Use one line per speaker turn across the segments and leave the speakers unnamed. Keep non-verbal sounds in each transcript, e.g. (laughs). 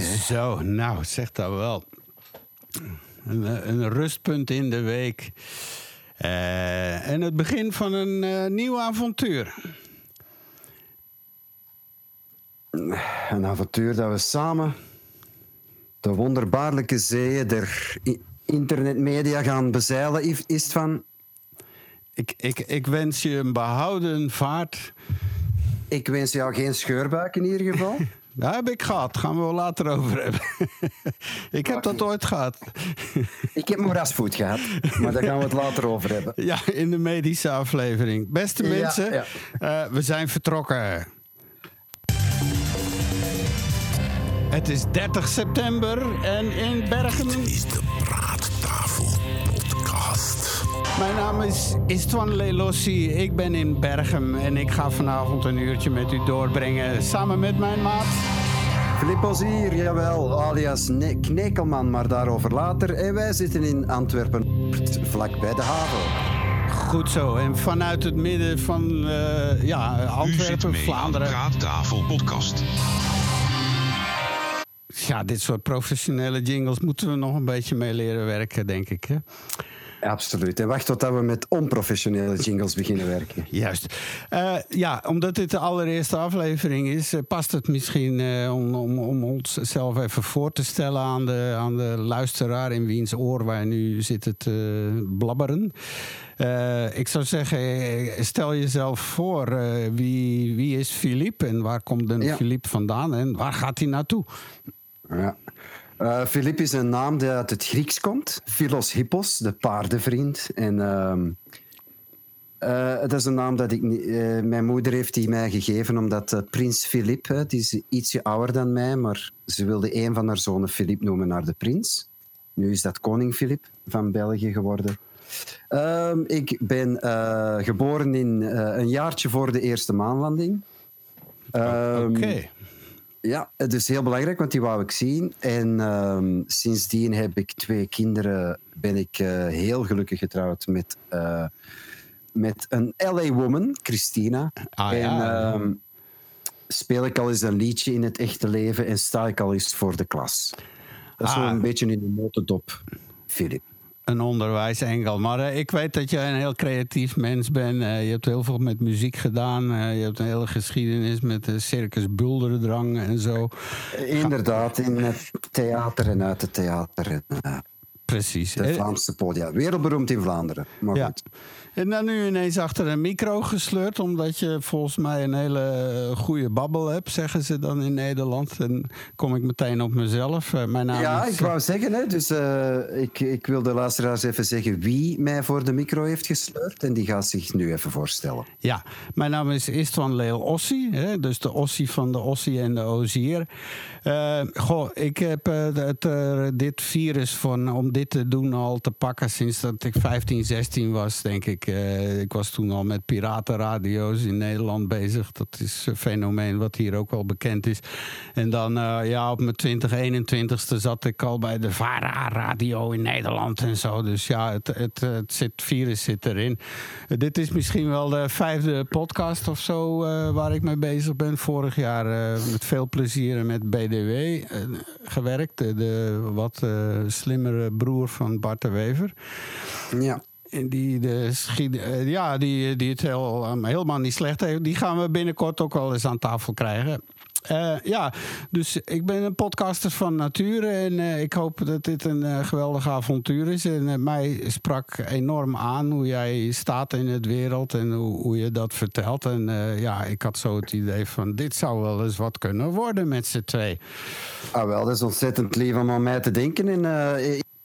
Zo, nou, zeg dat wel. Een, een rustpunt in de week. Uh, en het begin van een uh, nieuw avontuur.
Een avontuur dat we samen de wonderbaarlijke zeeën der internetmedia gaan bezeilen, is het van.
Ik, ik, ik wens je een behouden vaart.
Ik wens jou geen scheurbuik in ieder geval. (laughs)
Dat heb ik gehad. Gaan we wel later over hebben. (laughs) ik heb dat ooit gehad.
ik heb moerasvoet gehad. Maar daar gaan we het later over hebben. (laughs)
Ja, in de medische aflevering. Beste mensen, ja, ja. Uh, we zijn vertrokken. Het is 30 september en in Bergen...
Dit is de Praattafel podcast.
Mijn naam is Istvan Lelossi. Ik ben in Bergen en ik ga vanavond een uurtje met u doorbrengen. Samen met mijn maat...
Flippos hier, jawel, alias ne Knekelman, maar daarover later. En wij zitten in Antwerpen, vlak bij de haven.
Goed zo. En vanuit het midden van uh, ja, Antwerpen, Vlaanderen.
Praattafel podcast
ja, dit soort professionele jingles moeten we nog een beetje mee leren werken, denk ik. Hè?
Absoluut. En wacht totdat we met onprofessionele jingles beginnen werken. (laughs)
Juist. Uh, ja, omdat dit de allereerste aflevering is, uh, past het misschien uh, om, om, om onszelf even voor te stellen aan de, aan de luisteraar in wiens oor wij nu zitten te blabberen. ik zou zeggen, stel jezelf voor. wie, wie is Philippe en waar komt een ja. Philippe vandaan en waar gaat hij naartoe?
Ja. Uh, Filip is een naam die uit het Grieks komt. Philos Hippos, de paardenvriend. En uh, uh, dat is een naam dat ik uh, mijn moeder heeft die mij gegeven omdat prins Filip, die is ietsje ouder dan mij, maar ze wilde een van haar zonen Filip noemen naar de prins. Nu is dat koning Filip van België geworden. Ehm, ik ben geboren in een jaartje voor de eerste maanlanding.
Ehm, Oké.
Ja, het is heel belangrijk, want die wou ik zien. En um, sindsdien heb ik twee kinderen. Ben ik uh, heel gelukkig getrouwd met, uh, met een LA-woman, Christina.
Ah,
en
ja.
um, speel ik al eens een liedje in het echte leven en sta ik al eens voor de klas. Dat is
Ah.
wel een beetje in de notendop, Filip.
Een onderwijsengel. Maar eh, ik weet dat jij een heel creatief mens bent. Eh, je hebt heel veel met muziek gedaan. Eh, je hebt een hele geschiedenis met de Circus Bulderdrang en zo.
Inderdaad, in het theater en uit het theater.
Precies.
de
Eh,
Vlaamse podia. Wereldberoemd in Vlaanderen. Maar
Ja.
goed.
En dan nu ineens achter een micro gesleurd, omdat je volgens mij een hele goede babbel hebt, zeggen ze dan in Nederland. En kom ik meteen op mezelf. Eh, mijn naam
Ja,
is,
ik wou zeggen, hè, dus, eh, ik, ik wil de luisteraars even zeggen wie mij voor de micro heeft gesleurd. En die gaat zich nu even voorstellen.
Ja, mijn naam is Istvan Leel Ossie. Hè, dus de Ossie van de Ossie en de Ozier. Eh, goh, ik heb eh, het, eh, dit virus van, om dit te doen al te pakken sinds dat ik 15, 16 was, denk ik. Eh, ik was toen al met piratenradio's in Nederland bezig. Dat is een fenomeen wat hier ook wel bekend is. En dan eh, ja, op mijn 20, 21ste zat ik al bij de VARA-radio in Nederland en zo. Dus ja, het, het, het zit, virus zit erin. Eh, dit is misschien wel de vijfde podcast of zo waar ik mee bezig ben. Vorig jaar met veel plezier met BDW gewerkt. De, de wat slimmere broer van Bart de Wever.
Ja.
En die, de schied, eh, ja, die, die het heel, eh, helemaal niet slecht heeft. Die gaan we binnenkort ook wel eens aan tafel krijgen. Eh, ja, dus ik ben een podcaster van nature. En eh, ik hoop dat dit een eh, geweldig avontuur is. En eh, mij sprak enorm aan hoe jij staat in het wereld. En hoe, hoe je dat vertelt. En eh, ja, ik had zo het idee van... dit zou wel eens wat kunnen worden met z'n twee.
Ah, wel, dat is ontzettend lief om aan mij te denken. En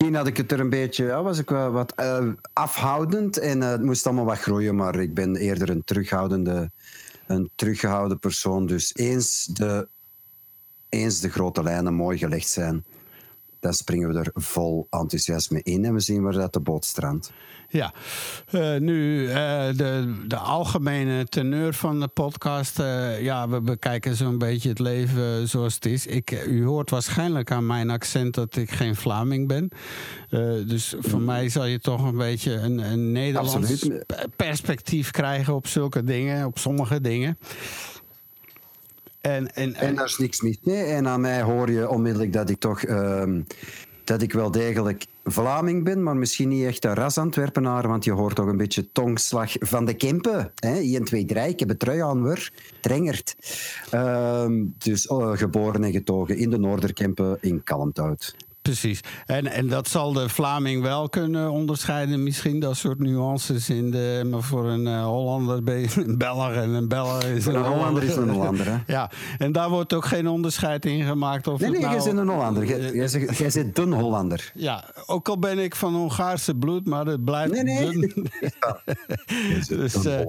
eh in had ik het er een beetje, ja, was ik wel wat eh, afhoudend. En eh, het moest allemaal wat groeien, maar ik ben eerder een terughoudende, een teruggehouden persoon. Dus eens de, eens de grote lijnen mooi gelegd zijn, dan springen we er vol enthousiasme in en we zien waar dat de boot strandt.
Ja, Eh, nu eh, de, de algemene teneur van de podcast. eh, ja, we bekijken zo'n beetje het leven zoals het is. Ik, u hoort waarschijnlijk aan mijn accent dat ik geen Vlaming ben. Dus voor mij zal je toch een beetje een, een Nederlands perspectief krijgen op zulke dingen, op sommige dingen. En, en,
En daar is niks mis mee. En aan mij hoor je onmiddellijk dat ik toch... ehm, dat ik wel degelijk Vlaming ben, maar misschien niet echt een ras Antwerpenaar, want je hoort toch een beetje tongslag van de Kempen. Hè? 1, 2, 3, ik heb een trui aan, hoor. Trengert. Ehm, dus oh, geboren en getogen in de Noorderkempen in Kalmthout.
Precies. En, en dat zal de Vlaming wel kunnen onderscheiden. Misschien dat soort nuances in de. Maar voor een eh, Hollander ben je een Belg en een Belg is
een Hollander is een Hollander, hè? (laughs)
Ja, en daar wordt ook geen onderscheid in gemaakt. Of
Nee, nee, jij
nou-
bent een Hollander. Jij- Jij zegt- jij bent een Hollander.
Ja, ook al ben ik van Hongaarse bloed, maar het blijft.
Nee, nee.
dun. (laughs) Dus, eh,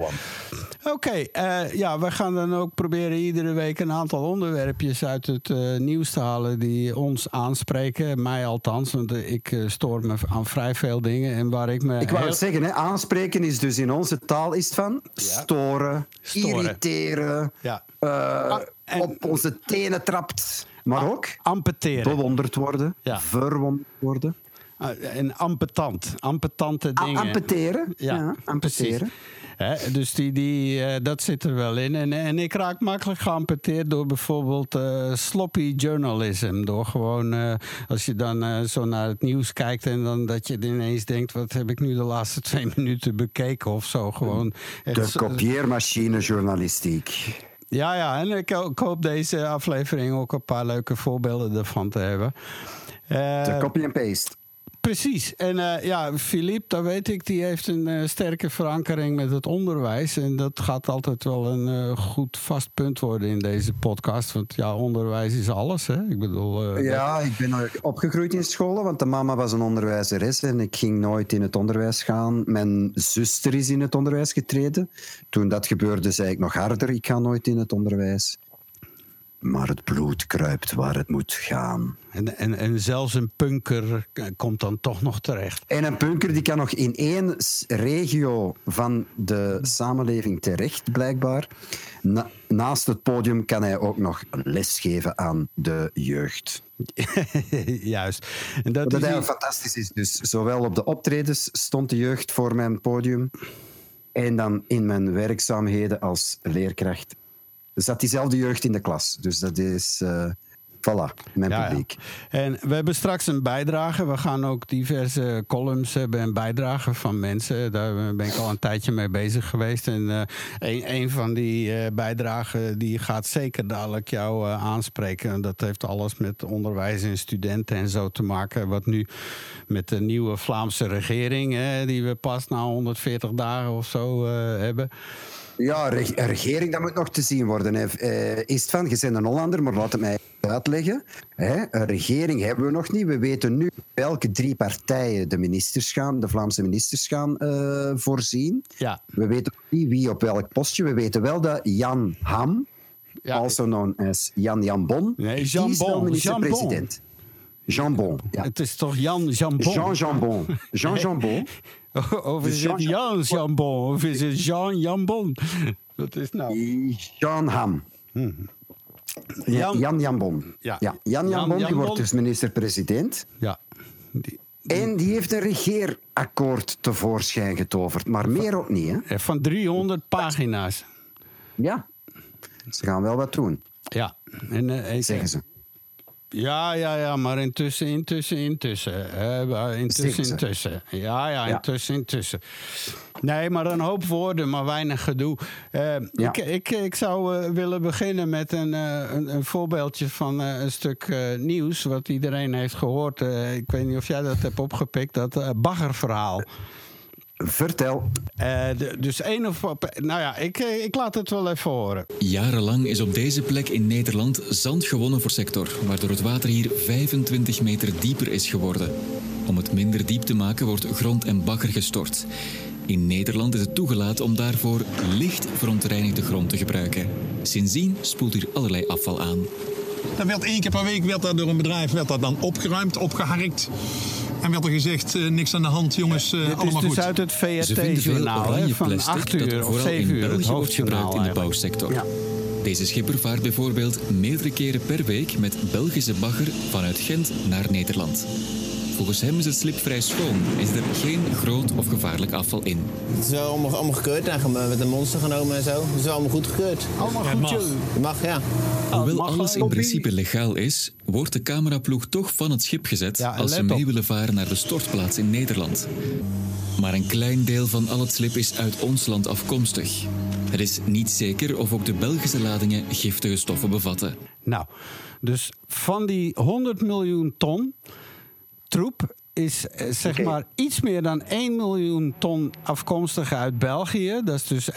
Oké, eh, ja, we gaan dan ook proberen iedere week een aantal onderwerpjes uit het eh, nieuws te halen die ons aanspreken. Mij althans, want eh, ik eh, stoor me aan vrij veel dingen. En waar ik me.
Ik wou
heel-
het zeggen, hè, aanspreken is dus in onze taal is van storen,
Storen.
irriteren,
Ja.
eh,
Ah, en-
op onze tenen trapt, maar ook
Ampeteren.
bewonderd worden,
Ja.
verwonderd worden.
Ah, en ampetant. Ampetante dingen.
amputeren.
Ja,
Ja, amputeren.
precies. Dus die, die, eh, dat zit er wel in. En, en ik raak makkelijk geamputeerd door bijvoorbeeld eh, sloppy journalism. Door gewoon, eh, als je dan zo naar het nieuws kijkt... en dan dat je ineens denkt... wat heb ik nu de laatste twee (laughs) minuten bekeken of zo. Gewoon
De kopieermachine journalistiek.
ja, ja, en ik, ik hoop deze aflevering ook een paar leuke voorbeelden ervan te hebben.
De copy and paste.
Precies. En eh, ja, Philippe, dat weet ik, die heeft een eh, sterke verankering met het onderwijs. En dat gaat altijd wel een eh, goed vast punt worden in deze podcast. Want ja, onderwijs is alles, hè? Ik bedoel...
Ja, ik ben opgegroeid in scholen, want de mama was een onderwijzeres en ik ging nooit in het onderwijs gaan. Mijn zuster is in het onderwijs getreden. Toen dat gebeurde, zei ik nog harder: ik ga nooit in het onderwijs. Maar het bloed kruipt waar het moet gaan.
En, en, en zelfs een punker eh, komt dan toch nog terecht.
En een punker die kan nog in één regio van de samenleving terecht, blijkbaar. Na- naast het podium kan hij ook nog lesgeven aan de jeugd. (laughs)
Juist. En dat
Wat
is
fantastisch is. Dus zowel op de optredens stond de jeugd voor mijn podium. En dan in mijn werkzaamheden als leerkracht zat diezelfde jeugd in de klas. Dus dat is, eh voilà, mijn
Ja, ja.
publiek.
En we hebben straks een bijdrage. We gaan ook diverse columns hebben en bijdragen van mensen. Daar ben ik al een tijdje mee bezig geweest. En eh, een, een van die eh, bijdragen die gaat zeker dadelijk jou eh, aanspreken. En dat heeft alles met onderwijs en studenten en zo te maken. Wat nu met de nieuwe Vlaamse regering, hè, die we pas na 140 dagen of zo eh, hebben.
Ja, reg- regering, dat moet nog te zien worden. Hè. Eh, is het van, je bent een Hollander, maar laat het mij uitleggen. Hè. Een regering hebben we nog niet. We weten nu welke drie partijen de ministers gaan, de Vlaamse ministers gaan eh, voorzien.
Ja.
We weten nog niet wie op welk postje. We weten wel dat Jan Ham,
Ja.
also known as Jan Jan Bon,
Nee, Jean
die is wel
Bon,
minister-president. Jean Bon. Ja.
Het is toch Jan Jambon?
Jean Jambon. Jean Jambon. (laughs) (laughs)
Of is het Jan Jambon? Of is het Jean Jambon? Dat is nou...
Jean Ham.
Jan-
Jan Jan Bon.
Ja.
Ja. Jan
Jan
Jan Bon die wordt dus minister-president.
Ja. Die-
En die heeft een regeerakkoord tevoorschijn getoverd. Maar meer ook niet, hè?
Van 300 pagina's.
Ja. Ze gaan wel wat doen,
Ja. En, eh,
zeggen ze.
Ja, ja, ja, maar intussen, intussen, intussen. intussen, intussen. Ja, ja,
Ja.
intussen, intussen. Nee, maar een hoop woorden, maar weinig gedoe.
Ja.
ik, ik, ik zou eh, willen beginnen met een, eh, een, een voorbeeldje van een stuk nieuws... wat iedereen heeft gehoord. Eh, ik weet niet of jij dat hebt opgepikt, dat baggerverhaal.
Vertel.
Eh, dus één of... Nou ja, ik, eh, ik laat het wel even horen.
Jarenlang is op deze plek in Nederland zand gewonnen voor sector, waardoor het water hier 25 meter dieper is geworden. Om het minder diep te maken wordt grond en bagger gestort. In Nederland is het toegelaten om daarvoor licht verontreinigde grond te gebruiken. Sindsdien spoelt hier allerlei afval aan.
Dan werd één keer per week werd dat door een bedrijf werd dat dan opgeruimd, opgeharkt. En werd er gezegd, eh, niks aan de hand, jongens, eh,
Dit is
allemaal
dus
goed.
uit het
Ze vinden veel
VRT-journaal van
plastic
8
dat
uur of
vooral
7
in
uur. Het
België wordt gebruikt
hoofdjournaal
in de bouwsector.
Ja.
Deze schipper vaart bijvoorbeeld meerdere keren per week met Belgische bagger vanuit Gent naar Nederland. Volgens hem is het slip vrij schoon en zit er geen groot of gevaarlijk afval in.
Het is wel allemaal, allemaal gekeurd en gem- met een monster genomen en zo. Het is wel allemaal goed gekeurd.
Allemaal goed,
mag.
Het mag, ja.
Hoewel
mag
alles in principe legaal is, wordt de cameraploeg toch van het schip gezet
Ja,
als ze mee willen varen naar de stortplaats in Nederland. Maar een klein deel van al het slip is uit ons land afkomstig. Het is niet zeker of ook de Belgische ladingen giftige stoffen bevatten.
Nou, dus van die 100 miljoen ton troep is eh, zeg maar iets meer dan 1 miljoen ton afkomstig uit België. Dat is dus 1%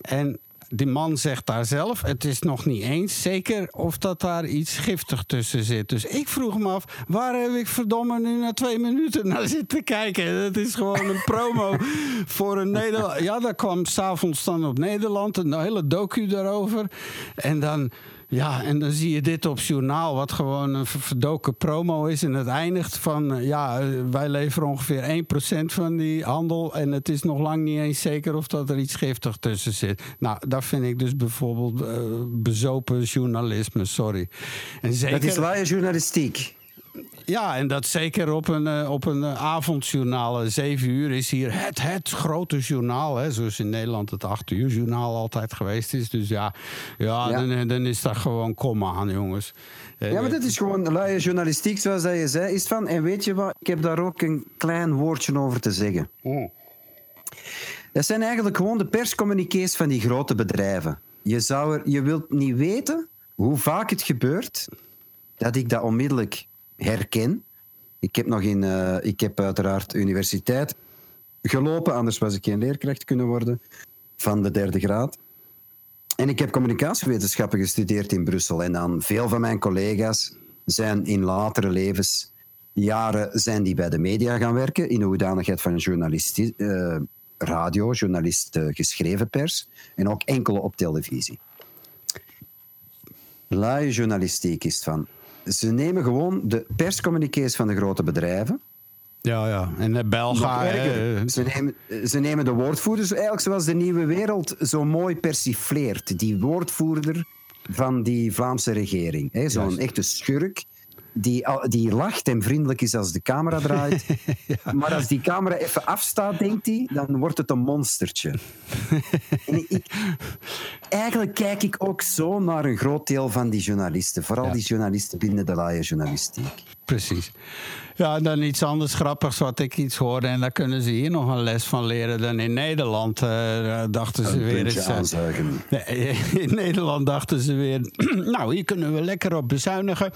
En die man zegt daar zelf, het is nog niet eens zeker of dat daar iets giftig tussen zit. Dus ik vroeg me af, waar heb ik verdomme nu na twee minuten naar zitten kijken? Dat is gewoon een promo (laughs) voor een Nederland. Ja, dat kwam s'avonds dan op Nederland, een hele docu daarover. En dan... Ja, en dan zie je dit op journaal, wat gewoon een ver- verdoken promo is. En het eindigt van, eh, ja, eh, wij leveren ongeveer 1% van die handel. En het is nog lang niet eens zeker of dat er iets giftig tussen zit. Nou, dat vind ik dus bijvoorbeeld eh, bezopen journalisme, sorry. En zeker,
Dat is laaie journalistiek.
Ja, en dat zeker op een, eh, op een avondjournaal. Eh, Zeven uur is hier het, het grote journaal. Hè, zoals in Nederland het acht uur journaal altijd geweest is. Dus ja, ja,
Ja.
Dan, eh, dan is dat gewoon kom aan, jongens.
Ja, maar dat is gewoon luie journalistiek, zoals dat je zei. Is van, en weet je wat, ik heb daar ook een klein woordje over te zeggen.
oh.
Dat zijn eigenlijk gewoon de perscommuniqués van die grote bedrijven. Je, zou er, je wilt niet weten hoe vaak het gebeurt dat ik dat onmiddellijk herken. Ik heb nog in, eh, ik heb uiteraard universiteit gelopen, anders was ik geen leerkracht kunnen worden van de derde graad. En ik heb communicatiewetenschappen gestudeerd in Brussel. En dan veel van mijn collega's zijn in latere levensjaren zijn die bij de media gaan werken in de hoedanigheid van journalist, eh, radio, journalist eh, geschreven pers en ook enkele op televisie. Laaie journalistiek is van. Ze nemen gewoon de perscommuniqués van de grote bedrijven.
Ja, ja. En de Belga... Eh,
ze, nemen, ze nemen de woordvoerders, eigenlijk zoals de nieuwe wereld zo mooi persifleert. Die woordvoerder van die Vlaamse regering. Zo'n echte schurk. Die, die lacht en vriendelijk is als de camera draait. (laughs) Maar als die camera even afstaat, denkt hij, dan wordt het een monstertje. en ik, eigenlijk kijk ik ook zo naar een groot deel van die journalisten. Vooral
Ja.
die journalisten binnen de laaie journalistiek.
Precies. Ja, dan iets anders grappigs wat ik iets hoorde. En daar kunnen ze hier nog een les van leren dan in Nederland. eh, dachten ze
Een
weer eens. eh,
aanzuigen. (laughs)
In Nederland dachten ze weer, (clears throat) nou, hier kunnen we lekker op bezuinigen.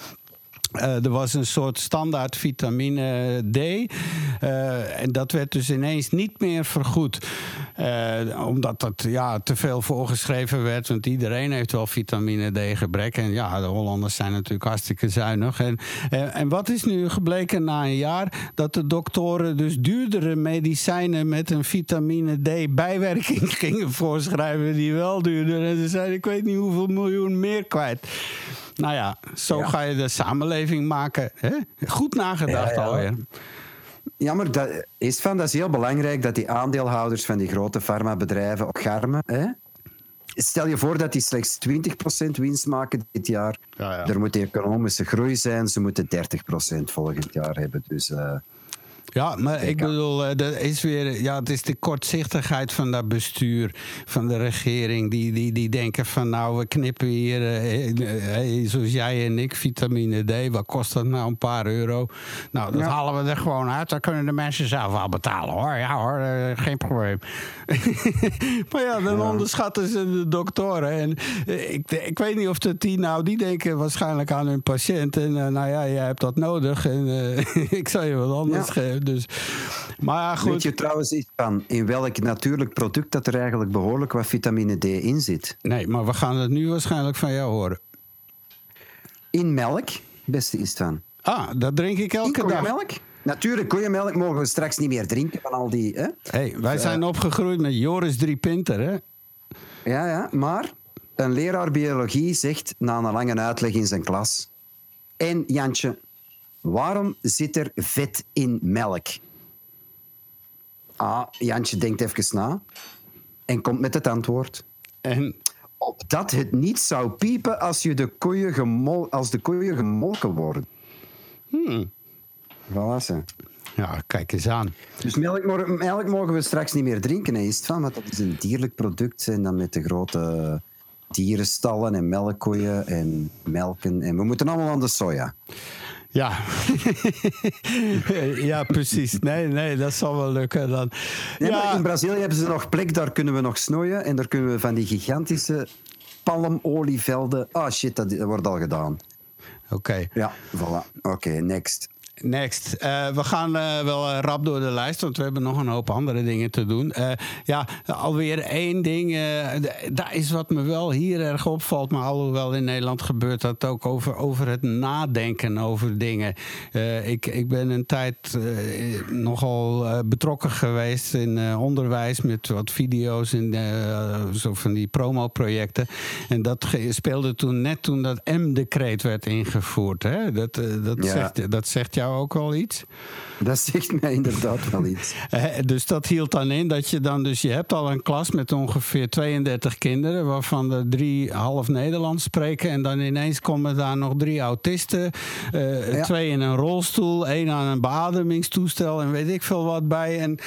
Eh, er was een soort standaard vitamine D. eh, en dat werd dus ineens niet meer vergoed. Eh, omdat dat ja, te veel voorgeschreven werd. Want iedereen heeft wel vitamine D gebrek. En ja, de Hollanders zijn natuurlijk hartstikke zuinig. En, en, wat is nu gebleken na een jaar? Dat de doktoren dus duurdere medicijnen met een vitamine D bijwerking (laughs) gingen voorschrijven. Die wel duurder. En ze zeiden, ik weet niet hoeveel miljoen meer kwijt. Nou ja, zo
Ja.
ga je de samenleving maken. Hè? Goed nagedacht
Ja, ja.
alweer.
Ja, maar dat is, van, dat is heel belangrijk dat die aandeelhouders van die grote farmabedrijven ook garmen. Hè? Stel je voor dat die slechts 20% winst maken dit jaar.
Ja, ja.
Er moet economische groei zijn. Ze moeten 30% volgend jaar hebben. Dus eh,
Ja, maar ik bedoel, eh, dat is weer, ja, het is de kortzichtigheid van dat bestuur, van de regering. Die, die, die denken van, nou, we knippen hier, eh, eh, eh, zoals jij en ik, vitamine D. Wat kost dat nou? Een paar euro. Nou, dat
Ja.
halen we er gewoon uit. Dan kunnen de mensen zelf wel betalen, hoor. Ja, hoor, eh, geen probleem. (laughs) maar ja, dan onderschatten ze de doktoren. En eh, ik, ik weet niet of dat die nou, die denken waarschijnlijk aan hun patiënt. En eh, nou ja, jij hebt dat nodig. En eh, (laughs) ik zal je wat anders
Ja.
geven. Dus, maar goed.
weet je trouwens iets van in welk natuurlijk product dat er eigenlijk behoorlijk wat vitamine D in zit?
Nee, maar we gaan het nu waarschijnlijk van jou horen.
In melk, beste is het van.
Ah, dat drink ik
In
elke dag.
koeienmelk? Natuurlijk, koeienmelk mogen we straks niet meer drinken van al die... Hè?
Hey, wij zijn opgegroeid met Joris Drie Pinter, hè?
Ja, ja, maar een leraar biologie zegt na een lange uitleg in zijn klas... En Jantje, waarom zit er vet in melk? Ah, Jantje denkt even na en komt met het antwoord.
En
Opdat het niet zou piepen als, je de koeien gemol als de koeien gemolken worden. Voilà, ze.
Ja, kijk eens aan.
Dus melk mogen we straks niet meer drinken, hè, is het van? Want dat is een dierlijk product. En dan met de grote dierenstallen en melkkoeien en melken. En we moeten allemaal aan de soja.
Ja. (laughs) ja, precies. Nee, nee, dat zal wel lukken dan.
Nee, maar
Ja,
in Brazilië hebben ze nog plek, daar kunnen we nog snoeien. En daar kunnen we van die gigantische palmolievelden... Ah, shit, dat, dat wordt al gedaan.
oké.
Ja, voilà. Oké, next.
Next. Eh, we gaan eh, wel eh, rap door de lijst, want we hebben nog een hoop andere dingen te doen. Ja, alweer één ding. daar is wat me wel hier erg opvalt, maar alhoewel in Nederland gebeurt dat ook over, over het nadenken over dingen. Ik, ik ben een tijd nogal betrokken geweest in onderwijs met wat video's en zo van die promoprojecten. En dat speelde toen net toen dat M-decreet werd ingevoerd. Hè? Dat, dat,
Ja.
zegt, dat zegt jou ook wel iets.
Dat zegt mij inderdaad wel iets. (laughs)
Dus dat hield dan in dat je dan dus je hebt al een klas met ongeveer 32 kinderen, waarvan er drie half Nederlands spreken. En dan ineens komen daar nog drie autisten, eh,
Ja.
twee in een rolstoel, één aan een beademingstoestel en weet ik veel wat bij. En,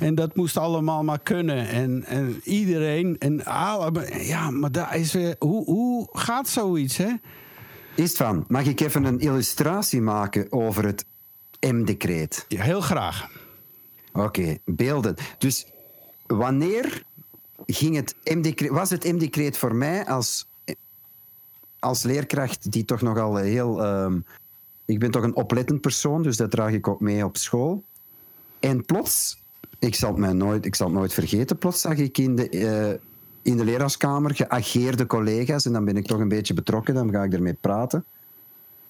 en dat moest allemaal maar kunnen. En, en iedereen, en alle, ja, maar daar is weer, hoe, hoe gaat zoiets, hè?
Is van, mag ik even een illustratie maken over het M-decreet?
Ja, heel graag.
Oké, beelden. Dus wanneer ging het M-decreet, was het M-decreet voor mij als, als leerkracht die toch nogal heel... ehm, ik ben toch een oplettend persoon, dus dat draag ik ook mee op school. En plots, ik zal het, mij nooit, ik zal het nooit vergeten, plots zag ik in de, eh, in de leraarskamer geageerde collega's en dan ben ik toch een beetje betrokken, dan ga ik ermee praten.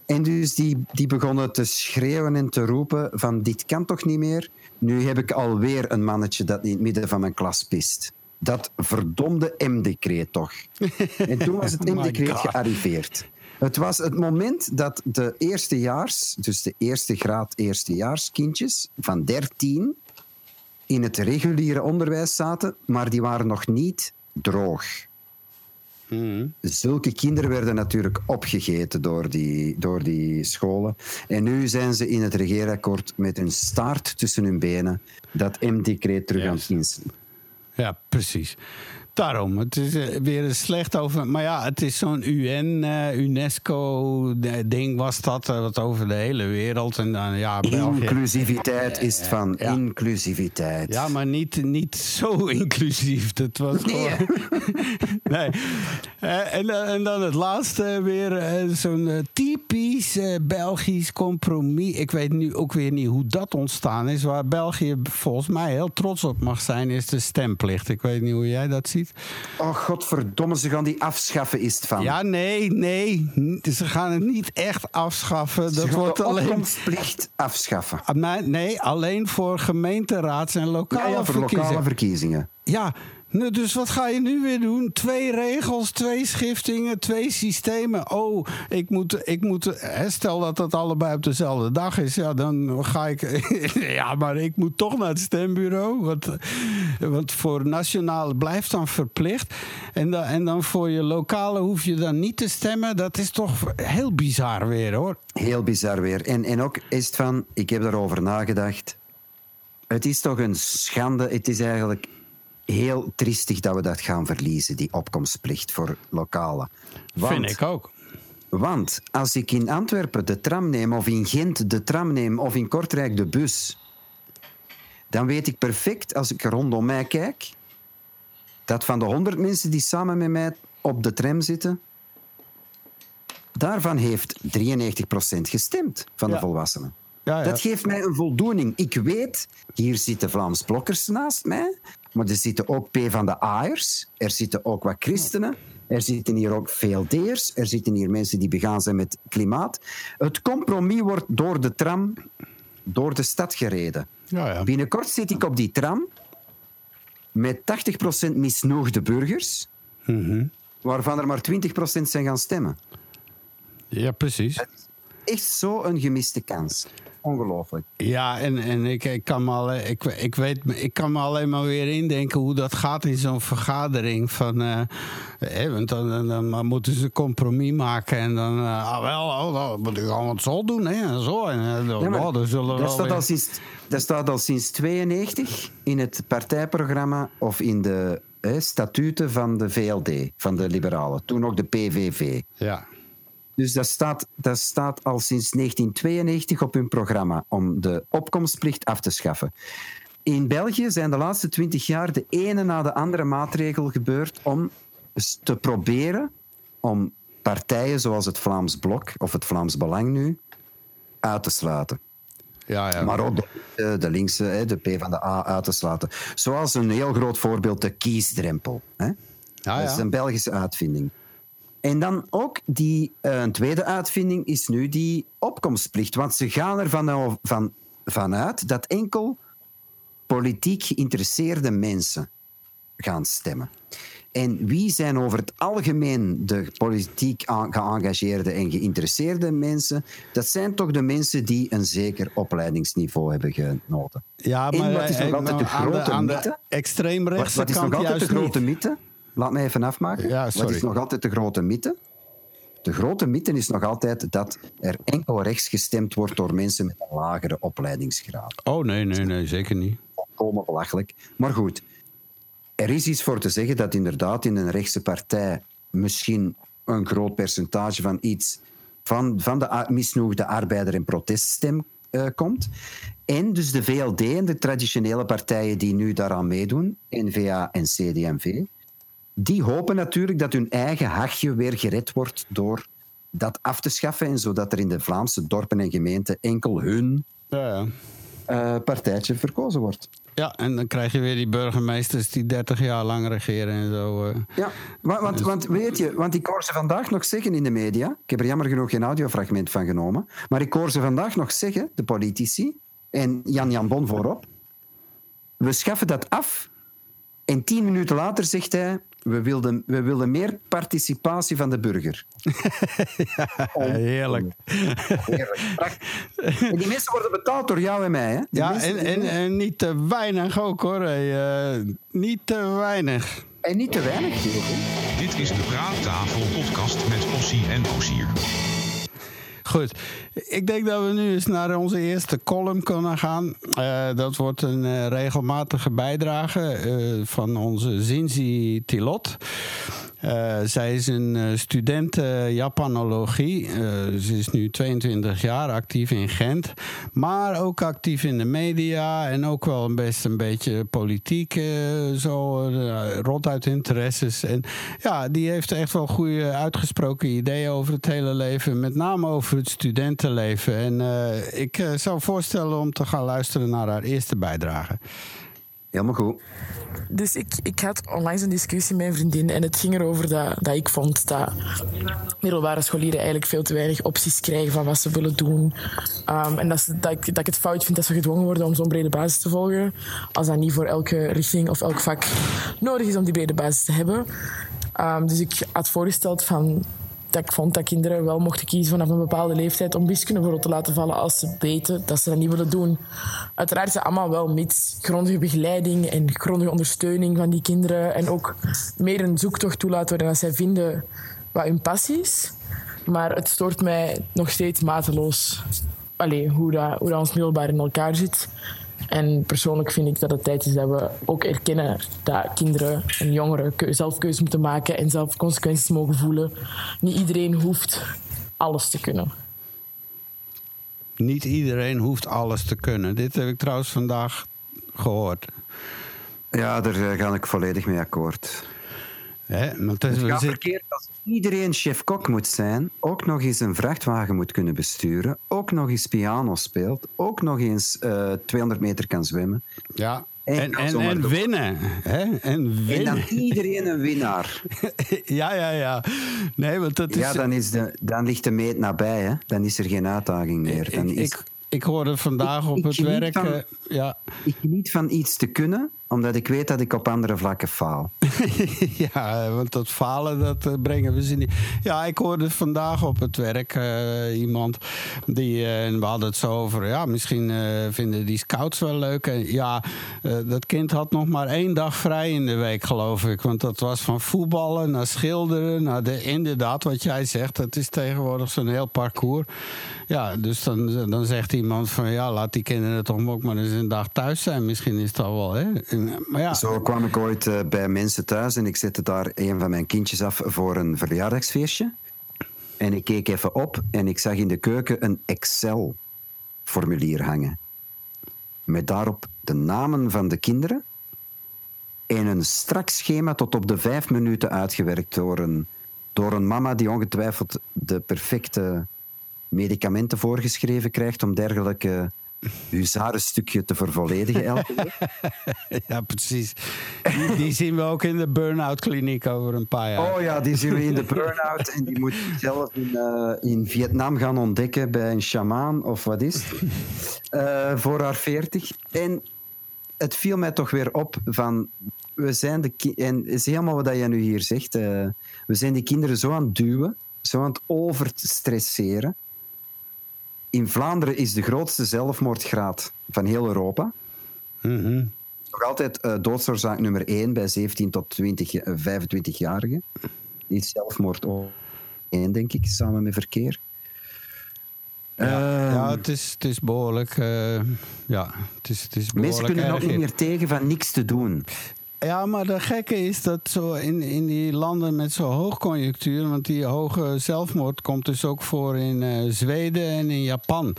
En dus die, die begonnen te schreeuwen en te roepen van dit kan toch niet meer? Nu heb ik alweer een mannetje dat in het midden van mijn klas pist. Dat verdomde M-decreet toch. (laughs) En toen was het
Oh
M-decreet gearriveerd. Het was het moment dat de eerstejaars, dus de eerste graad eerstejaarskindjes van 13 in het reguliere onderwijs zaten, maar die waren nog niet droog. Zulke kinderen werden natuurlijk opgegeten door die, door die scholen. En nu zijn ze in het regeerakkoord met hun staart tussen hun benen dat M-decreet terug aan het inslaan.
Ja, precies. Daarom, het is eh, weer een slecht over. Maar ja, het is zo'n UN, eh, UNESCO-ding was dat, eh, wat over de hele wereld. En dan, ja, België.
Inclusiviteit is het van
Ja.
inclusiviteit.
Ja, maar niet, niet zo (laughs) inclusief. Dat was
Nee.
gewoon... (laughs) nee. En, dan- en dan het laatste weer, zo'n typisch Belgisch compromis. Ik weet nu ook weer niet hoe dat ontstaan is. Waar België volgens mij heel trots op mag zijn, is de stemplicht. Ik weet niet hoe jij dat ziet.
Oh, godverdomme, ze gaan die afschaffen, is het van.
Ja, nee, nee. Ze gaan het niet echt afschaffen.
ze
Dat wordt
de
alleen.
afschaffen.
Ah, nee, Nee, alleen voor gemeenteraads- en
Ja,
lokale
ja, voor
verkiezingen.
lokale verkiezingen.
Ja, dus wat ga je nu weer doen? Twee regels, twee schiftingen, twee systemen. Oh, ik moet, ik moet stel dat dat allebei op dezelfde dag is. Ja, dan ga ik. (laughs) ja, maar ik moet toch naar het stembureau. Want, want voor nationale blijft dan verplicht. En dan, en dan voor je lokale hoef je dan niet te stemmen. Dat is toch heel bizar weer hoor.
Heel bizar weer. En, en ook is het van, ik heb daarover nagedacht. Het is toch een schande. Het is eigenlijk heel triestig dat we dat gaan verliezen, die opkomstplicht voor lokale. Want,
Vind ik ook.
Want als ik in Antwerpen de tram neem, of in Gent de tram neem, of in Kortrijk de bus, dan weet ik perfect, als ik rondom mij kijk, dat van de 100 mensen die samen met mij op de tram zitten, daarvan heeft 93% gestemd van de
Ja.
volwassenen.
Ja, ja.
Dat geeft mij een voldoening. Ik weet, hier zitten Vlaams Blokkers naast mij, maar er zitten ook P van de Aers, er zitten ook wat christenen, er zitten hier ook VLD'ers, er zitten hier mensen die begaan zijn met klimaat. Het compromis wordt door de tram door de stad gereden.
Ja, ja.
Binnenkort zit ik op die tram met 80% misnoegde burgers,
Mhm.
waarvan er maar 20% zijn gaan stemmen.
Ja, precies.
Echt zo een gemiste kans. Ongelooflijk.
Ja, en, en ik, ik, kan me alleen, ik, ik, weet, ik kan me alleen maar weer indenken hoe dat gaat in zo'n vergadering. Van, eh, eh, want dan, dan, dan moeten ze een compromis maken. En dan, eh, ah wel, oh, dan moet ik allemaal het zo doen. Hè, en zo. En, eh,
Ja, maar
oh, dan zullen
dat, staat
weer-
al sinds, dat staat al sinds 92 in het partijprogramma of in de statuten van de VLD, van de Liberalen. Toen ook de PVV.
Ja.
Dus dat staat, dat staat al sinds 1992 op hun programma om de opkomstplicht af te schaffen. In België zijn de laatste twintig jaar de ene na de andere maatregel gebeurd om te proberen om partijen zoals het Vlaams Blok of het Vlaams Belang nu uit te sluiten.
Ja, ja.
Maar ook de, de, de linkse, de P van de A uit te sluiten. Zoals een heel groot voorbeeld de kiesdrempel. Hè?
Ja,
Dat is een Belgische uitvinding. En dan ook die, eh, een tweede uitvinding is nu die opkomstplicht. Want ze gaan er van, van, vanuit dat enkel politiek geïnteresseerde mensen gaan stemmen. En wie zijn over het algemeen de politiek geëngageerde en geïnteresseerde mensen? Dat zijn toch de mensen die een zeker opleidingsniveau hebben genoten.
Ja,
En
maar,
wat is nog altijd de
aan
grote
aan
mythe?
extreemrechtse
Wat, wat is nog altijd de grote
niet.
mythe? Laat mij even afmaken.
Ja,
wat
sorry.
is nog altijd de grote mythe? De grote mythe is nog altijd dat er enkel rechts gestemd wordt door mensen met een lagere opleidingsgraad.
Oh, nee, nee, nee, zeker niet.
Volkomen belachelijk. Maar goed, er is iets voor te zeggen dat inderdaad in een rechtse partij misschien een groot percentage van iets van, van de misnoegde arbeider- en proteststem eh, komt. En dus de VLD en de traditionele partijen die nu daaraan meedoen, N-VA en CD&V, die hopen natuurlijk dat hun eigen hachje weer gered wordt door dat af te schaffen en zodat er in de Vlaamse dorpen en gemeenten enkel hun
Ja, ja.
eh, partijtje verkozen wordt.
ja, en dan krijg je weer die burgemeesters die 30 jaar lang regeren en zo. eh.
Ja, wa- want, want weet je, want ik hoor ze vandaag nog zeggen in de media, ik heb er jammer genoeg geen audiofragment van genomen, maar ik hoor ze vandaag nog zeggen, de politici, en Jan-Jan Bon voorop, we schaffen dat af en tien minuten later zegt hij, we wilden, we wilden meer participatie van de burger. (laughs)
heerlijk.
Heerlijk. En die mensen worden betaald door jou en mij. Hè? Die
Ja,
mensen-
en, en, en niet te weinig ook hoor. hey, eh, niet te weinig.
en niet te weinig.
Dit is de Praattafel podcast met Ossie en Osier.
Goed, ik denk dat we nu eens naar onze eerste column kunnen gaan. Eh, dat wordt een eh, regelmatige bijdrage eh, van onze Zinzi Tilot. Eh, zij is een eh, student eh, Japanologie. Ze is nu 22 jaar actief in Gent. Maar ook actief in de media. En ook wel best een beetje politiek. zo rot uit interesses. En ja, die heeft echt wel goede uitgesproken ideeën over het hele leven. Met name over het studentenleven. En ik zou voorstellen om te gaan luisteren naar haar eerste bijdrage.
Helemaal goed.
Dus ik, ik had onlangs een discussie met een vriendin en het ging erover dat, dat ik vond dat middelbare scholieren eigenlijk veel te weinig opties krijgen van wat ze willen doen. Um, en dat, ze- dat, ik, dat ik het fout vind dat ze gedwongen worden om zo'n brede basis te volgen, als dat niet voor elke richting of elk vak nodig is om die brede basis te hebben. Um, dus ik had voorgesteld van dat ik vond dat kinderen wel mochten kiezen vanaf een bepaalde leeftijd om wiskunde bijvoorbeeld te laten vallen als ze weten dat ze dat niet willen doen. Uiteraard dat allemaal wel mits grondige begeleiding en grondige ondersteuning van die kinderen en ook meer een zoektocht toelaten waarin dat zij vinden wat hun passie is. Maar het stoort mij nog steeds mateloos allee, hoe, dat, hoe dat ons middelbaar in elkaar zit. En persoonlijk vind ik dat het tijd is dat we ook erkennen dat kinderen en jongeren zelf keuzes moeten maken en zelf consequenties mogen voelen. Niet iedereen hoeft alles te kunnen.
Niet iedereen hoeft alles te kunnen. Dit heb ik trouwens vandaag gehoord.
Ja, daar eh, ga ik volledig mee akkoord.
Hè? Het is-
Het
we
gaat
zit-
verkeerd als iedereen chef-kok moet zijn, ook nog eens een vrachtwagen moet kunnen besturen, ook nog eens piano speelt, ook nog eens eh 200 meter kan zwemmen.
ja.
En
En, en, en winnen. Hè? En
En
winnen.
dan iedereen een winnaar. (laughs)
ja, ja, ja. Nee, want dat is...
Ja, dan, is de, dan ligt de meet nabij. Hè? Dan is er geen uitdaging meer. Dan
ik,
is,
ik, ik hoorde vandaag
Ik-
op
ik
het werk...
van-
eh, ja,
ik geniet van iets te kunnen omdat ik weet dat ik op andere vlakken faal. (laughs)
ja, want dat falen, dat eh, brengen we ze niet. Ja, ik hoorde vandaag op het werk eh, iemand die, eh, en we hadden het zo over, ja, misschien vinden die scouts wel leuk. En ja, dat kind had nog maar één dag vrij in de week, geloof ik. Want dat was van voetballen naar schilderen, naar de, inderdaad, wat jij zegt, het is tegenwoordig zo'n heel parcours. Ja, dus dan, dan zegt iemand van, ja, laat die kinderen toch ook maar eens een dag thuis zijn. Misschien is dat wel, hè. En, Maar ja,
Zo kwam ik ooit eh, bij mensen thuis en ik zette daar een van mijn kindjes af voor een verjaardagsfeestje. En ik keek even op en ik zag in de keuken een Excel-formulier hangen. Met daarop de namen van de kinderen en een strak schema tot op de vijf minuten uitgewerkt door een, door een mama die ongetwijfeld de perfecte medicamenten voorgeschreven krijgt om dergelijke huzarenstukje te vervolledigen elke week. (laughs)
Ja, precies. Die, die zien we ook in de burn-out kliniek over een paar jaar.
Oh ja, die zien we in de burn-out en die moet zelf in, eh, in Vietnam gaan ontdekken bij een shamaan of wat is het, eh, voor haar veertig. En het viel mij toch weer op van, we zijn de en het is helemaal wat jij nu hier zegt, eh, we zijn die kinderen zo aan het duwen, zo aan het overstresseren. In Vlaanderen is de grootste zelfmoordgraad van heel Europa.
Mhm.
Nog altijd eh, doodsoorzaak nummer 1 bij 17 tot 20, eh, 25-jarigen. Die is zelfmoord ook 1, denk ik, samen met verkeer.
Ja,
Ehm,
ja het, is, het is behoorlijk. eh, ja, het is, het is behoorlijk
mensen kunnen ook niet meer tegen van niks te doen.
Ja, maar de gekke is dat zo in, in die landen met zo'n hoogconjunctuur... want die hoge zelfmoord komt dus ook voor in eh, Zweden en in Japan.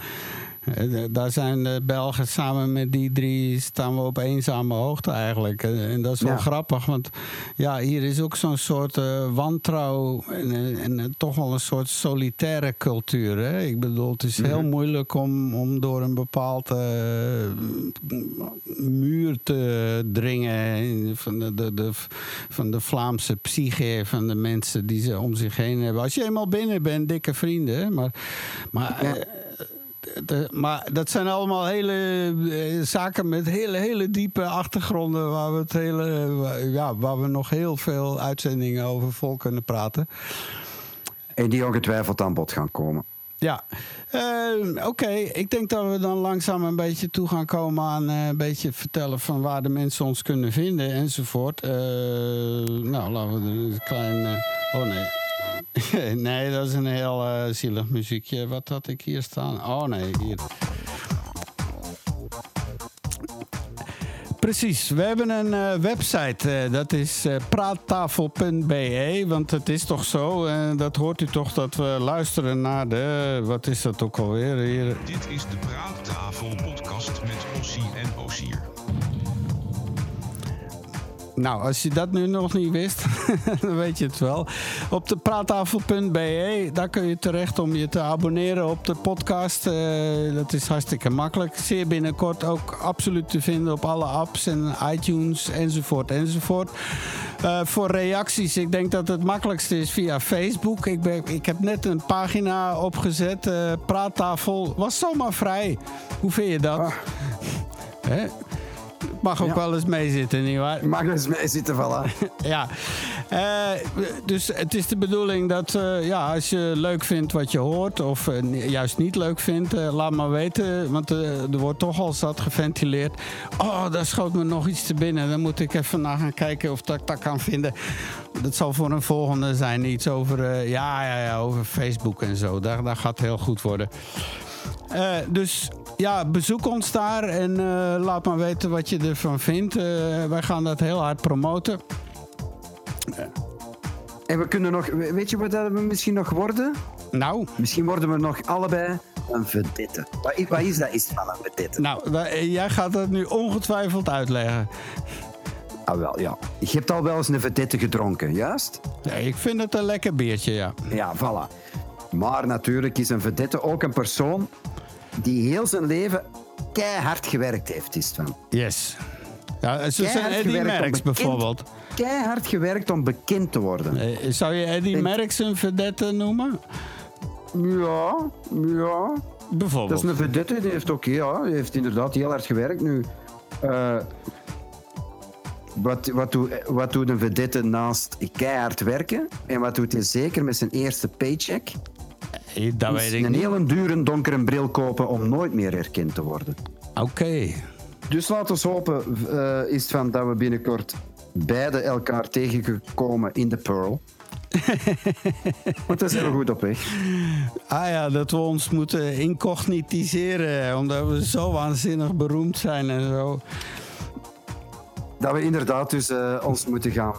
Eh, Daar zijn de Belgen samen met die drie staan we op eenzame hoogte eigenlijk. En en dat is wel
Ja.
grappig, want ja, hier is ook zo'n soort eh, wantrouw en, en, en, eh, toch wel een soort solitaire cultuur. Hè? Ik bedoel, het is heel moeilijk om, om door een bepaald eh, muur te dringen van de, de, de, van de Vlaamse psyche, van de mensen die ze om zich heen hebben. Als je eenmaal binnen bent, dikke vrienden. Maar, maar eh, de- maar dat zijn allemaal hele eh, zaken met hele, hele diepe achtergronden. Waar we, het hele, ja, waar we nog heel veel uitzendingen over vol kunnen praten.
En die ongetwijfeld aan bod gaan komen.
Ja, Eh, oké. Ik denk dat we dan langzaam een beetje toe gaan komen aan eh, een beetje vertellen van waar de mensen ons kunnen vinden enzovoort. Nou, laten we er een klein. oh nee. (laughs) nee, dat is een heel eh, zielig muziekje. Wat had ik hier staan? Oh nee, hier. Precies, we hebben een eh, website. eh, dat is praattafel.be. Want het is toch zo, dat hoort u toch, dat we luisteren naar de. Wat is dat ook alweer? Hier.
Dit is de Praattafel podcast met Ossie en
Nou, als je dat nu nog niet wist, (laughs) dan weet je het wel. Op de praattafel.be, daar kun je terecht om je te abonneren op de podcast. Eh, dat is hartstikke makkelijk. Zeer binnenkort ook absoluut te vinden op alle apps en iTunes enzovoort enzovoort. Eh, voor reacties, ik denk dat het makkelijkste is via Facebook. Ik, ben, ik heb net een pagina opgezet. eh, praattafel was zomaar vrij. Hoe vind je dat? Hè? Mag ook
Ja.
wel eens meezitten, nietwaar?
Mag eens mee zitten, voilà. (laughs)
Ja, Eh, dus het is de bedoeling dat eh, ja, als je leuk vindt wat je hoort, of eh, juist niet leuk vindt, laat maar weten. Want er wordt toch al zat geventileerd. Oh, daar schoot me nog iets te binnen. Dan moet ik even naar gaan kijken of dat ik dat kan vinden. Dat zal voor een volgende zijn. Iets over, ja, ja, ja, over Facebook en zo. Daar, daar gaat heel goed worden. Dus ja, bezoek ons daar en eh, laat maar weten wat je ervan vindt. Eh, wij gaan dat heel hard promoten.
En we kunnen nog... Weet je wat dat we misschien nog worden?
Nou,
Misschien worden we nog allebei een vedette. Wat is, wat is dat is van een vedette?
nou eh, jij gaat dat nu ongetwijfeld uitleggen.
Ah, wel, ja. Je hebt al wel eens een vedette gedronken, juist?
Ja, ik vind het een lekker biertje, ja.
Ja, voilà. Maar natuurlijk is een vedette ook een persoon die heel zijn leven keihard gewerkt heeft, is het van.
Yes. Ja, zo zijn
Keihard
Eddie
gewerkt om
Merckx
bekend-
bijvoorbeeld.
Keihard gewerkt om bekend te worden.
Eh, zou je Eddie Merckx een vedette noemen?
Ja, ja.
Bijvoorbeeld.
Dat is een vedette, die heeft ook ja, die heeft inderdaad heel hard gewerkt nu. eh, wat, wat, doet, wat doet een vedette naast keihard werken? En wat doet hij zeker met zijn eerste paycheck?
Eh, Dat weet ik
een
niet.
hele dure donkere bril kopen om nooit meer herkend te worden.
Oké.
Dus laten we hopen eh, is van dat we binnenkort beide elkaar tegengekomen in de Pearl. (laughs) Want daar zijn we goed op weg.
Ah ja, dat we ons moeten incognitiseren. Omdat we zo waanzinnig beroemd zijn en zo.
Dat we inderdaad dus eh, ons moeten gaan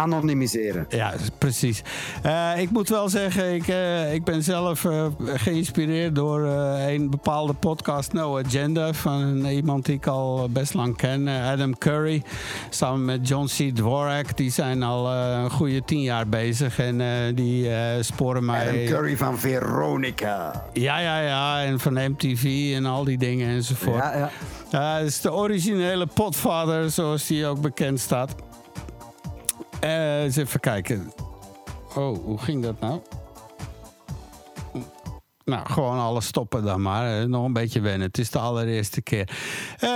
anonymiseren.
Ja, precies. Eh, ik moet wel zeggen, ik, eh, ik ben zelf eh, geïnspireerd door een bepaalde podcast, No Agenda, van iemand die ik al best lang ken, Adam Curry, samen met John C. Dvorak. Die zijn al een goede tien jaar bezig en die sporen mij...
Adam Curry van Veronica.
Ja, ja, ja, en van MTV en al die dingen enzovoort.
Ja, ja.
Ja, het is de originele potvader, zoals die ook bekend staat. Eh, eens even kijken. Oh, hoe ging dat nou? Nou, gewoon alles stoppen dan maar. Nog een beetje wennen. Het is de allereerste keer. Eh,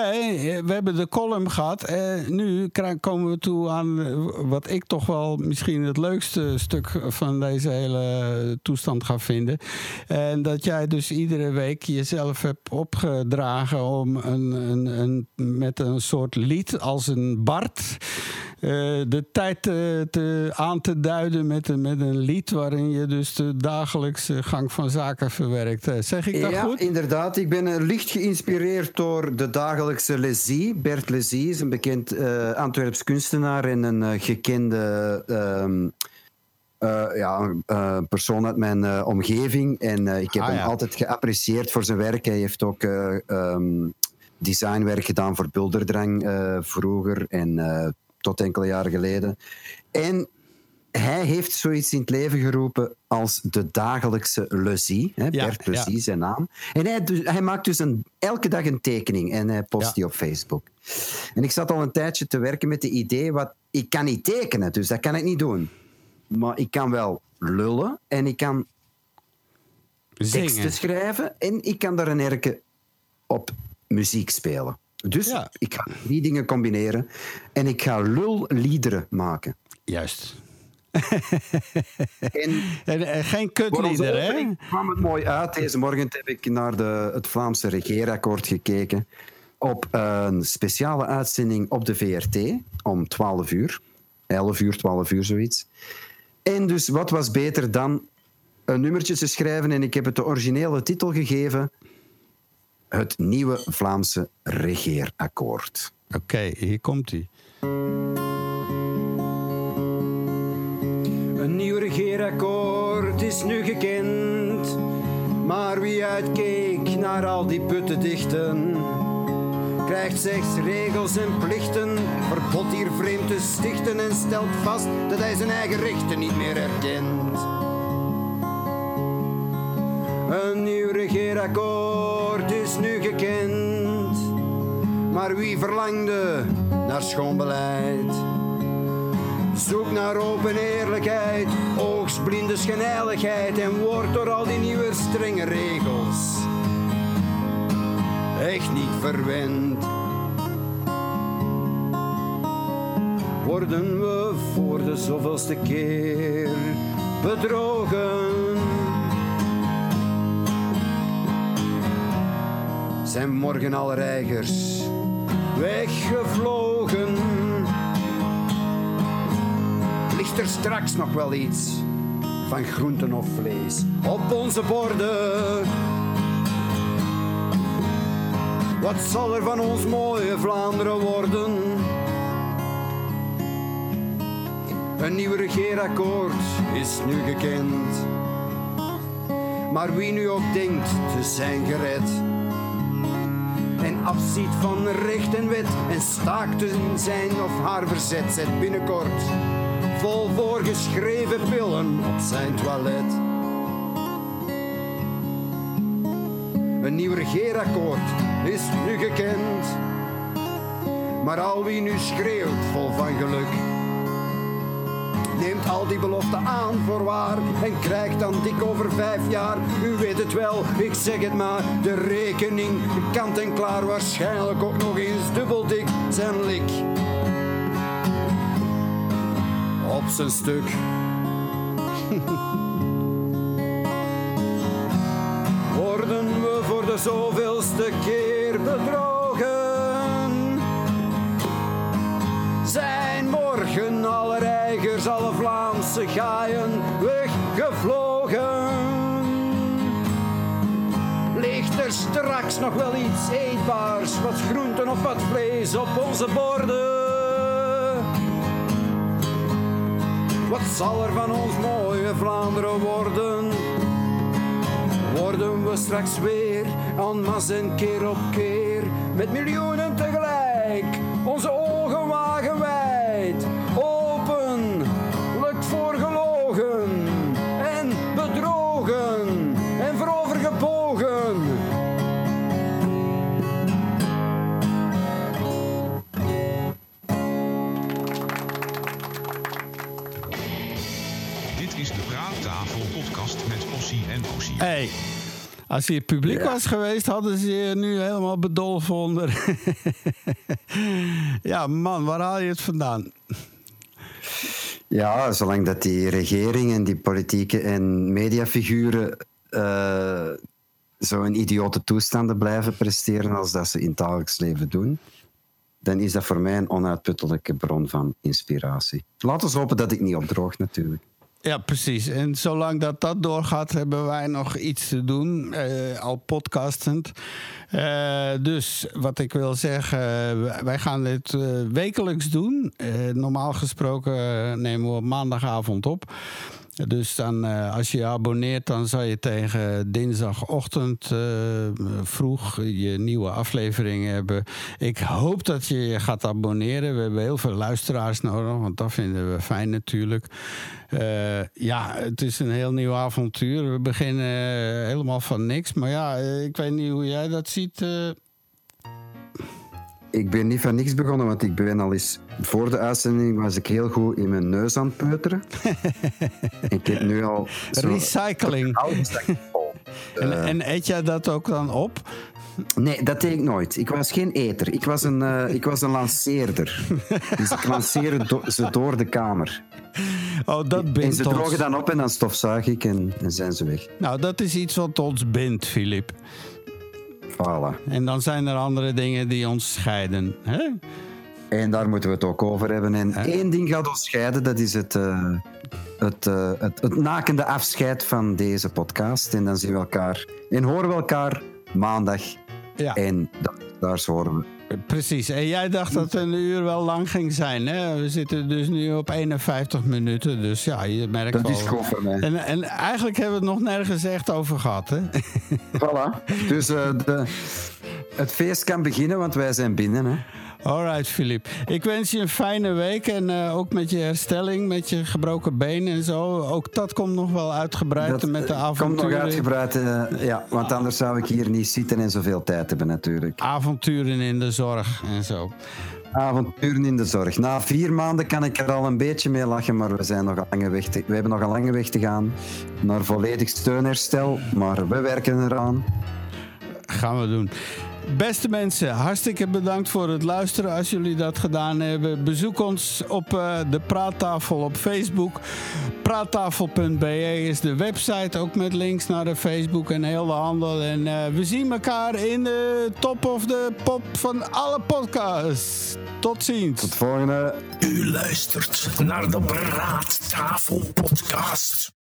we hebben de column gehad. Eh, nu komen we toe aan wat ik toch wel misschien het leukste stuk van deze hele toestand ga vinden. En dat jij dus iedere week jezelf hebt opgedragen om een, een, een, met een soort lied als een Bart. Eh, de tijd te, te- aan te duiden met, een- met een lied waarin je dus de dagelijkse gang van zaken verwerkt. Eh, Zeg ik dat
ja,
goed?
inderdaad. Ik ben eh, licht geïnspireerd door de dagelijkse Lezie. Bert Lezie is een bekend eh, Antwerps kunstenaar en een eh, gekende ehm, eh, ja, eh, persoon uit mijn eh, omgeving. En eh, ik heb
Ah,
hem
ja.
altijd geapprecieerd voor zijn werk. Hij heeft ook eh, ehm, designwerk gedaan voor Bulderdrang eh, vroeger en eh, tot enkele jaren geleden. En hij heeft zoiets in het leven geroepen als de dagelijkse Lezie. Hè,
Ja,
Bert
ja.
zijn naam. En hij, dus- hij maakt dus een, elke dag een tekening en hij post
Ja.
die op Facebook. En ik zat al een tijdje te werken met het idee, wat, ik kan niet tekenen, dus dat kan ik niet doen. Maar ik kan wel lullen en ik kan teksten
Zingen.
schrijven en ik kan daar een erke op muziek spelen. Dus
Ja.
ik ga die dingen combineren en ik ga lulliederen maken.
Juist. (laughs)
En
En, eh, geen kutlieder, hè?
opening kwam het mooi uit. Deze morgen heb ik naar de, het Vlaamse regeerakkoord gekeken. Op een speciale uitzending op de VRT om 12 uur. 11 uur, 12 uur, zoiets. En dus wat was beter dan een nummertje te schrijven? En ik heb het de originele titel gegeven: Het nieuwe Vlaamse regeerakkoord.
Oké, hier komt hij.
Een nieuw regeerakkoord is nu gekend. Maar wie uitkeek naar al die putten dichten, krijgt slechts regels en plichten. Verbod hier vreemd te stichten en stelt vast dat hij zijn eigen rechten niet meer herkent. Een nieuw regeerakkoord is nu gekend. Maar wie verlangde naar schoon beleid? Zoek naar open eerlijkheid, oogstblinde schijnheiligheid en word door al die nieuwe strenge regels echt niet verwend. Worden we voor de zoveelste keer bedrogen? Zijn morgen alle reigers weggevlogen? ligt er straks nog wel iets van groenten of vlees op onze borden. Wat zal er van ons mooie Vlaanderen worden? Een nieuw regeerakkoord is nu gekend. Maar wie nu ook denkt te zijn gered afziet van recht en wet en staakt in zijn of haar verzet, zet binnenkort vol voorgeschreven pillen op zijn toilet. Een nieuw regeerakkoord is nu gekend, maar al wie nu schreeuwt vol van geluk, neemt al die beloften aan voor waar en krijgt dan dik over vijf jaar, u weet het wel, ik zeg het maar, de rekening kant en klaar, waarschijnlijk ook nog eens dubbel dik zijn lik. op zijn stuk. (laughs) Worden we voor de zoveelste keer bedrogen? Ligt er straks nog wel iets eetbaars, wat groenten of wat vlees op onze borden? Wat zal er van ons mooie Vlaanderen worden? Worden we straks weer en masse en keer op keer met miljoenen
Hey, als hier publiek was geweest, hadden ze je nu helemaal bedolven onder. (laughs) ja, man, waar haal je het vandaan?
Ja, zolang dat die regering en die politieke en mediafiguren eh zo'n idiote toestanden blijven presteren als dat ze in het dagelijks leven doen, dan is dat voor mij een onuitputtelijke bron van inspiratie. Laten we hopen dat ik niet opdroog, natuurlijk.
Ja, precies. En zolang dat dat doorgaat, hebben wij nog iets te doen, eh, al podcastend. Eh, dus wat ik wil zeggen, eh, wij gaan dit wekelijks doen. Normaal gesproken nemen we maandagavond op. Dus dan, eh, als je je abonneert, dan zal je tegen dinsdagochtend eh, vroeg je nieuwe aflevering hebben. Ik hoop dat je je gaat abonneren. We hebben heel veel luisteraars nodig, want dat vinden we fijn natuurlijk. Eh, ja, het is een heel nieuw avontuur. We beginnen helemaal van niks. Maar ja, ik weet niet hoe jij dat ziet. Eh.
Ik ben niet van niks begonnen, want ik ben al eens... Voor de uitzending was ik heel goed in mijn neus aan het peuteren. (laughs) ik heb nu al...
Recycling. (laughs)
Vol.
En, en eet jij dat ook dan op?
Nee, dat deed ik nooit. Ik was geen eter. Ik was een, eh, ik was een lanceerder. (laughs) dus ik lanceerde do- ze door de kamer.
Oh, dat
En
bindt
ze
ons.
drogen dan op en dan stofzuig ik en, en zijn ze weg.
Nou, dat is iets wat ons bindt, Filip.
Voilà.
En dan zijn er andere dingen die ons scheiden. Hè?
En daar moeten we het ook over hebben. En één ding gaat ons scheiden, dat is het, eh, het, eh, het, het nakende afscheid van deze podcast. En dan zien we elkaar en horen we elkaar maandag.
Ja,
En da- daar horen we.
Precies. En jij dacht dat een uur wel lang ging zijn. Hè? We zitten dus nu op 51 minuten. Dus ja, je merkt
Dat
wel.
is goed voor mij.
En, en eigenlijk hebben we het nog nergens echt over gehad. Hè?
Voilà. Dus eh, de, het feest kan beginnen, want wij zijn binnen. Hè.
Alright, Filip. Ik wens je een fijne week. En eh, ook met je herstelling, met je gebroken been en zo. Ook dat komt nog wel uitgebreid met de
eh,
avonturen.
komt nog uitgebreid, eh, ja, want anders zou ik hier niet zitten en zoveel tijd hebben natuurlijk.
Avonturen in de zorg en zo.
Avonturen in de zorg. Na vier maanden kan ik er al een beetje mee lachen, maar we, zijn nog lange weg te, we hebben nog een lange weg te gaan naar volledig steunherstel. Maar we werken eraan.
Gaan we doen. Beste mensen, hartstikke bedankt voor het luisteren. Als jullie dat gedaan hebben, bezoek ons op eh, de Praattafel op Facebook. Praattafel.be is de website, ook met links naar de Facebook en heel de handel. En eh, we zien elkaar in de top of de pop van alle podcasts. Tot ziens.
Tot volgende.
U luistert naar de Praattafel Podcast.